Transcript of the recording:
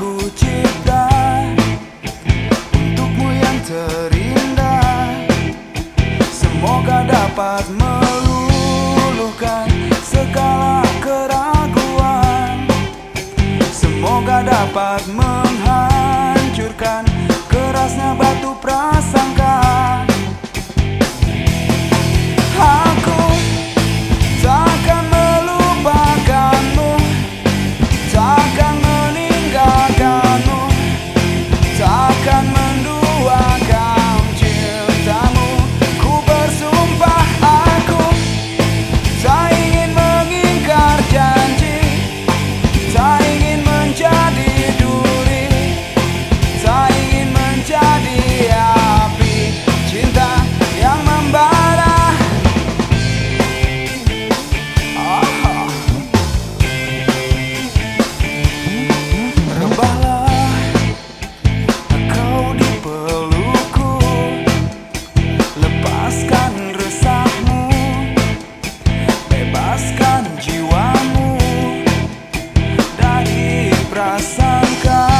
ku cipta Untukmu yang terindah. Semoga dapat meluluhkan segala keraguan. Semoga dapat Про самка,